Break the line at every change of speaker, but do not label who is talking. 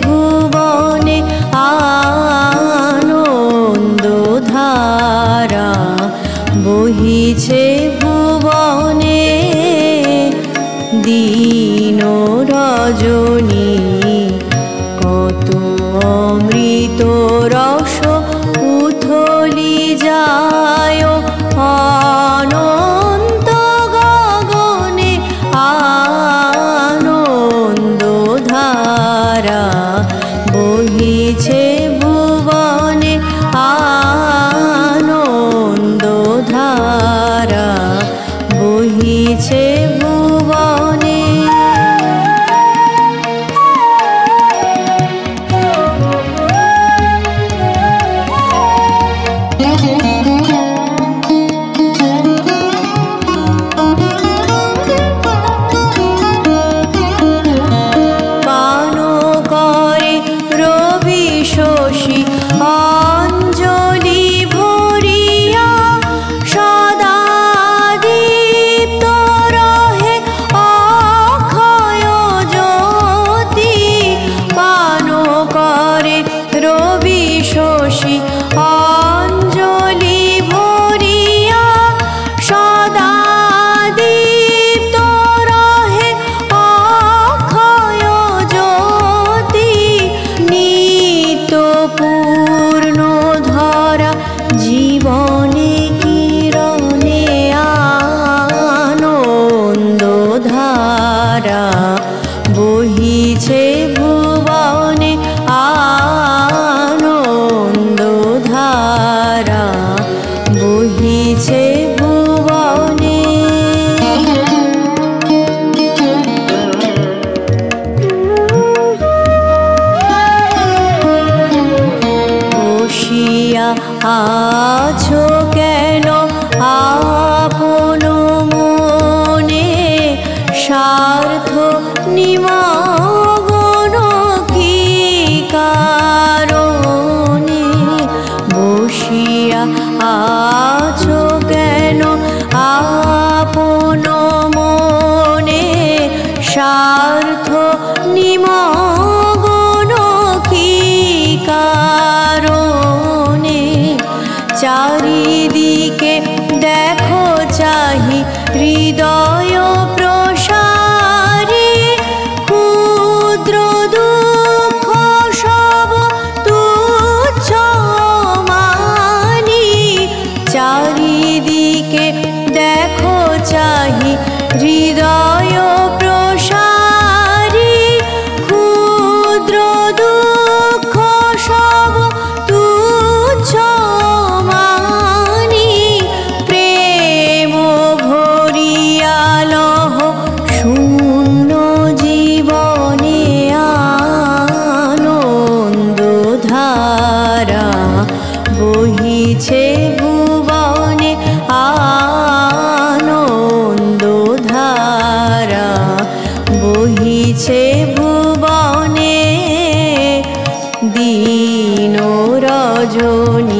ভুবনে আনন্দ ধারা বহিছে ভুবনে দিয়ে বহিছে ভুবনে আনন্দ ধারা বহিছে ভুবনে। বসিয়া আছো স্বার্থ নিমগন কি কারণে? চারিদিকে দেখো চাহি হৃদয় চারিদিকে দেখো চাহি হৃদয় ধারা বহিছে ভুবনে আনন্দ ধারা বহিছে ভুবনে দিন রজনী